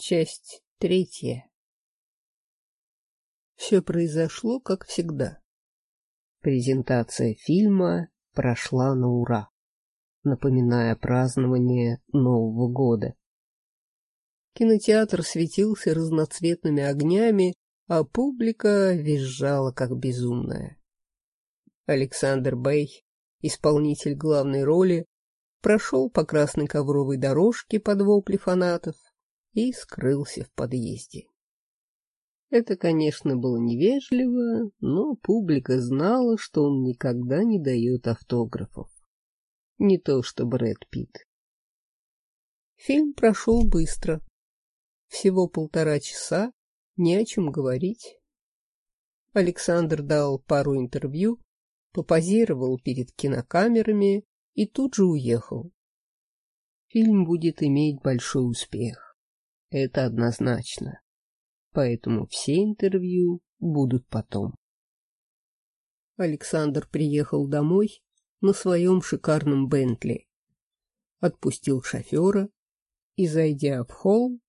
Часть третья. Все произошло, как всегда. Презентация фильма прошла на ура, напоминая празднование Нового года. Кинотеатр светился разноцветными огнями, а публика визжала как безумная. Александр Бэй, исполнитель главной роли, прошел по красной ковровой дорожке под вопли фанатов, и скрылся в подъезде. Это, конечно, было невежливо, но публика знала, что он никогда не дает автографов. Не то что Брэд Питт. Фильм прошел быстро. Всего полтора часа, не о чем говорить. Александр дал пару интервью, попозировал перед кинокамерами и тут же уехал. Фильм будет иметь большой успех. Это однозначно. Поэтому все интервью будут потом. Александр приехал домой на своем шикарном Бентли. Отпустил шофера и, зайдя в холл,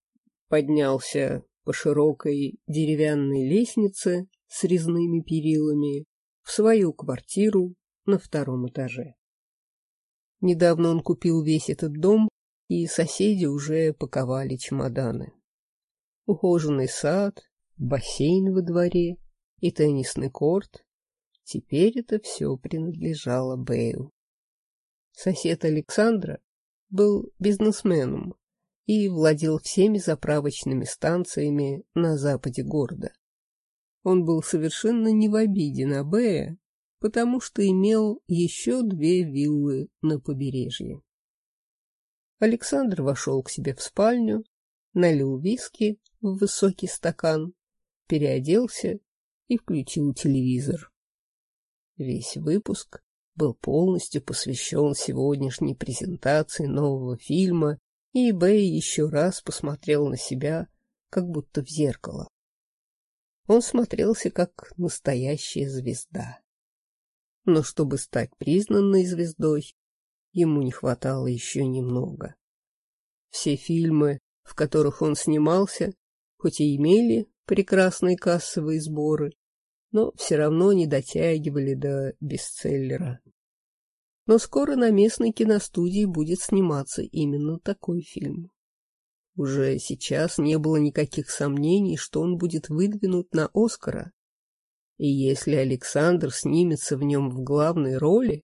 поднялся по широкой деревянной лестнице с резными перилами в свою квартиру на втором этаже. Недавно он купил весь этот дом и соседи уже паковали чемоданы. Ухоженный сад, бассейн во дворе и теннисный корт. Теперь это все принадлежало Бэю. Сосед Александра был бизнесменом и владел всеми заправочными станциями на западе города. Он был совершенно не в обиде на Бэя, потому что имел еще две виллы на побережье. Александр вошел к себе в спальню, налил виски в высокий стакан, переоделся и включил телевизор. Весь выпуск был полностью посвящен сегодняшней презентации нового фильма, и Бэй еще раз посмотрел на себя, как будто в зеркало. Он смотрелся как настоящая звезда. Но чтобы стать признанной звездой, ему не хватало еще немного. Все фильмы, в которых он снимался, хоть и имели прекрасные кассовые сборы, но все равно не дотягивали до бестселлера. Но скоро на местной киностудии будет сниматься именно такой фильм. Уже сейчас не было никаких сомнений, что он будет выдвинут на Оскара. И если Александр снимется в нем в главной роли,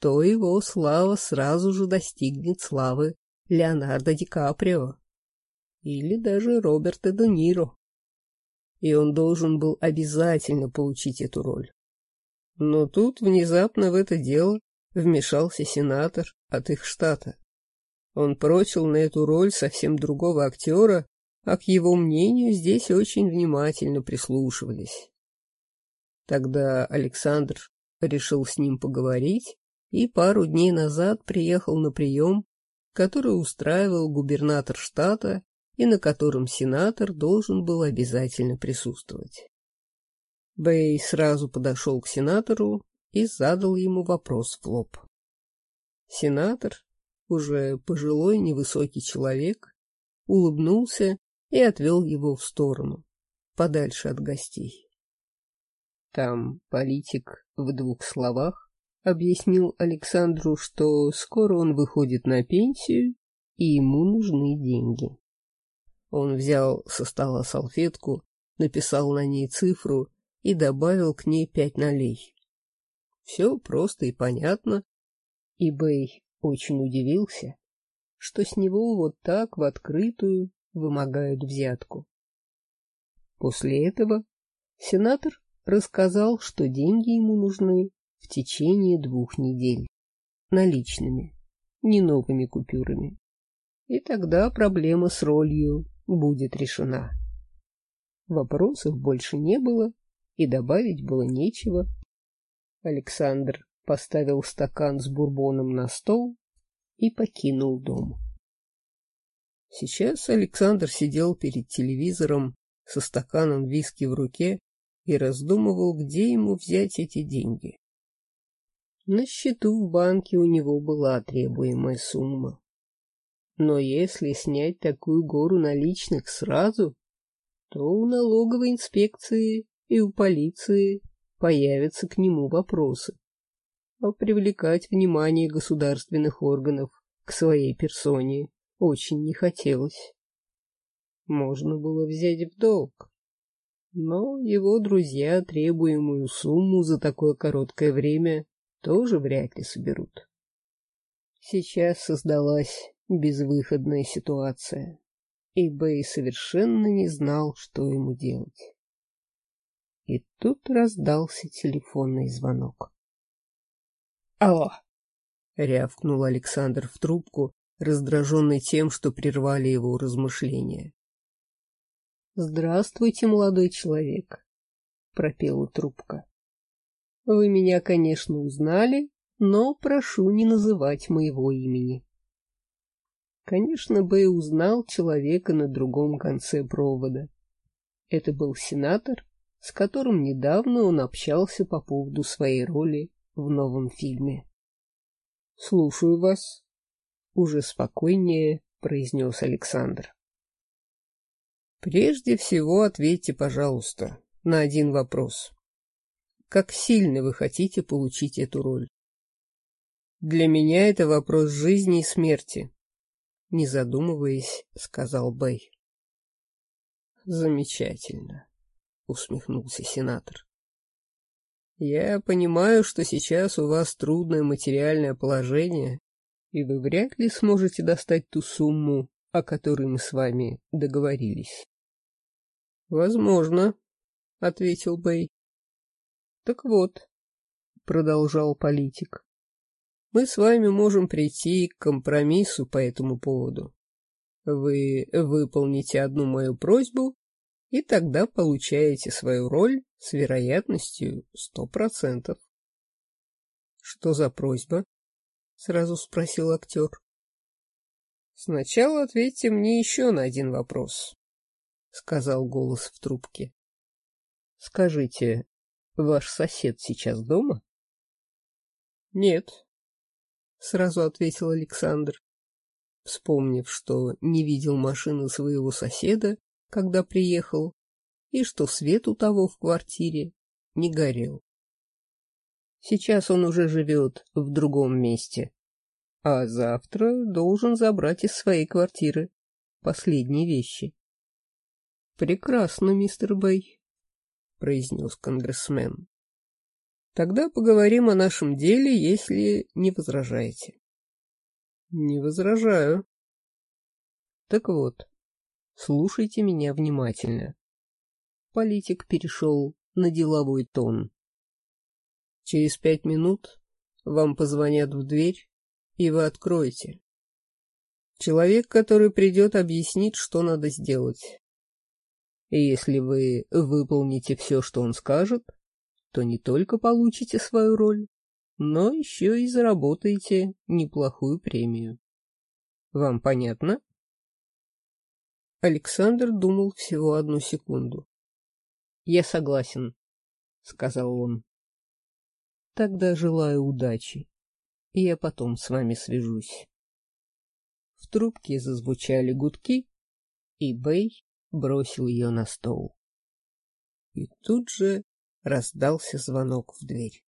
то его слава сразу же достигнет славы Леонардо Ди Каприо или даже Роберта Де Ниро. И он должен был обязательно получить эту роль. Но тут внезапно в это дело вмешался сенатор от их штата. Он прочил на эту роль совсем другого актера, а к его мнению здесь очень внимательно прислушивались. Тогда Александр решил с ним поговорить и пару дней назад приехал на прием, который устраивал губернатор штата и на котором сенатор должен был обязательно присутствовать. Бэй сразу подошел к сенатору и задал ему вопрос в лоб. Сенатор, уже пожилой невысокий человек, улыбнулся и отвел его в сторону, подальше от гостей. Там политик в двух словах объяснил Александру, что скоро он выходит на пенсию, и ему нужны деньги. Он взял со стола салфетку, написал на ней цифру и добавил к ней пять налей. Все просто и понятно, и Бэй очень удивился, что с него вот так в открытую вымогают взятку. После этого сенатор рассказал, что деньги ему нужны в течение двух недель. Наличными, не новыми купюрами. И тогда проблема с ролью будет решена. Вопросов больше не было, и добавить было нечего. Александр поставил стакан с бурбоном на стол и покинул дом. Сейчас Александр сидел перед телевизором со стаканом виски в руке и раздумывал, где ему взять эти деньги. На счету в банке у него была требуемая сумма. Но если снять такую гору наличных сразу, то у налоговой инспекции и у полиции появятся к нему вопросы. А привлекать внимание государственных органов к своей персоне очень не хотелось. Можно было взять в долг, но его друзья требуемую сумму за такое короткое время тоже вряд ли соберут. Сейчас создалась безвыходная ситуация, и Бэй совершенно не знал, что ему делать. И тут раздался телефонный звонок. «Алло!» — рявкнул Александр в трубку, раздраженный тем, что прервали его размышления. «Здравствуйте, молодой человек», — пропела трубка. «Вы меня, конечно, узнали, но прошу не называть моего имени». Конечно, Бэй узнал человека на другом конце провода. Это был сенатор, с которым недавно он общался по поводу своей роли в новом фильме. — Слушаю вас, — уже спокойнее произнес Александр. Прежде всего ответьте, пожалуйста, на один вопрос. Как сильно вы хотите получить эту роль? Для меня это вопрос жизни и смерти, не задумываясь, сказал Бэй. Замечательно, усмехнулся сенатор. Я понимаю, что сейчас у вас трудное материальное положение, и вы вряд ли сможете достать ту сумму, о которой мы с вами договорились. Возможно, ответил Бэй. Так вот, продолжал политик. Мы с вами можем прийти к компромиссу по этому поводу. Вы выполните одну мою просьбу, и тогда получаете свою роль с вероятностью сто процентов. — Что за просьба? — сразу спросил актер. — Сначала ответьте мне еще на один вопрос. — сказал голос в трубке. — Скажите, ваш сосед сейчас дома? — Нет, — сразу ответил Александр, вспомнив, что не видел машины своего соседа, когда приехал, и что свет у того в квартире не горел. Сейчас он уже живет в другом месте, а завтра должен забрать из своей квартиры последние вещи. «Прекрасно, мистер Бэй», — произнес конгрессмен. «Тогда поговорим о нашем деле, если не возражаете». «Не возражаю». «Так вот, слушайте меня внимательно». Политик перешел на деловой тон. «Через пять минут вам позвонят в дверь, и вы откроете. Человек, который придет, объяснит, что надо сделать. Если вы выполните все, что он скажет, то не только получите свою роль, но еще и заработаете неплохую премию. Вам понятно? Александр думал всего одну секунду. — Я согласен, — сказал он. — Тогда желаю удачи, и я потом с вами свяжусь. В трубке зазвучали гудки, и Бэй бросил ее на стол. И тут же раздался звонок в дверь.